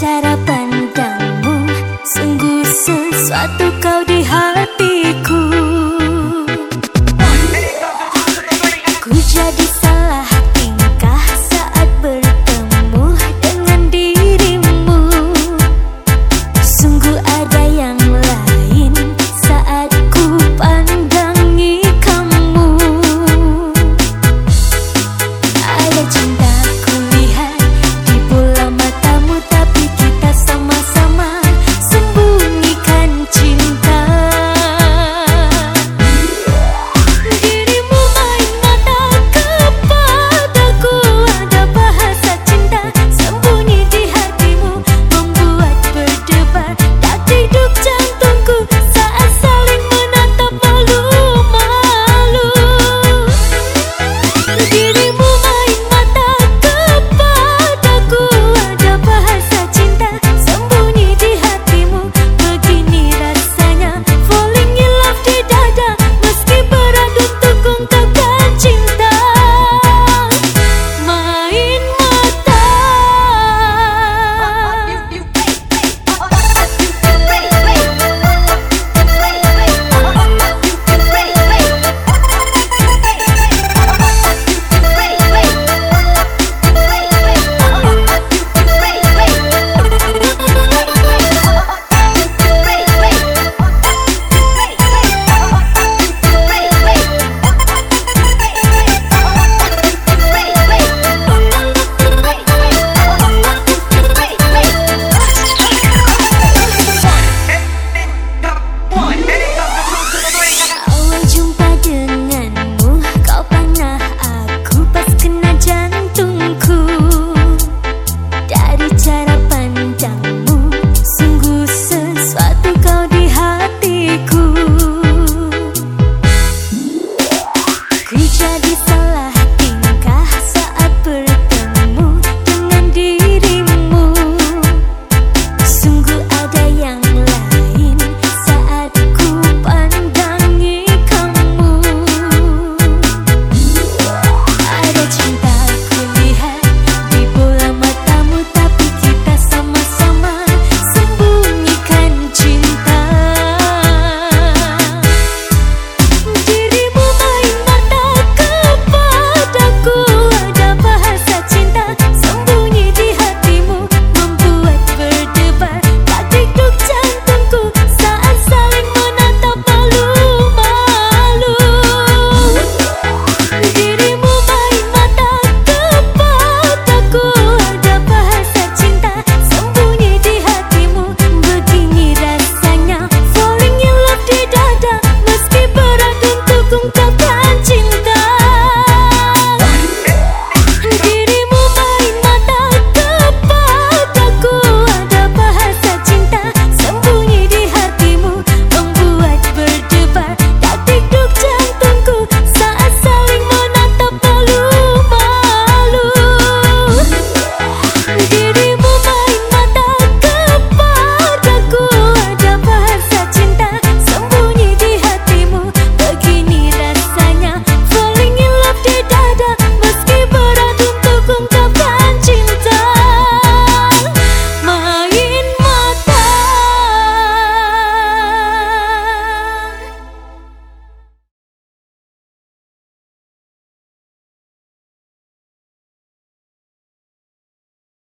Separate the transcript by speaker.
Speaker 1: cara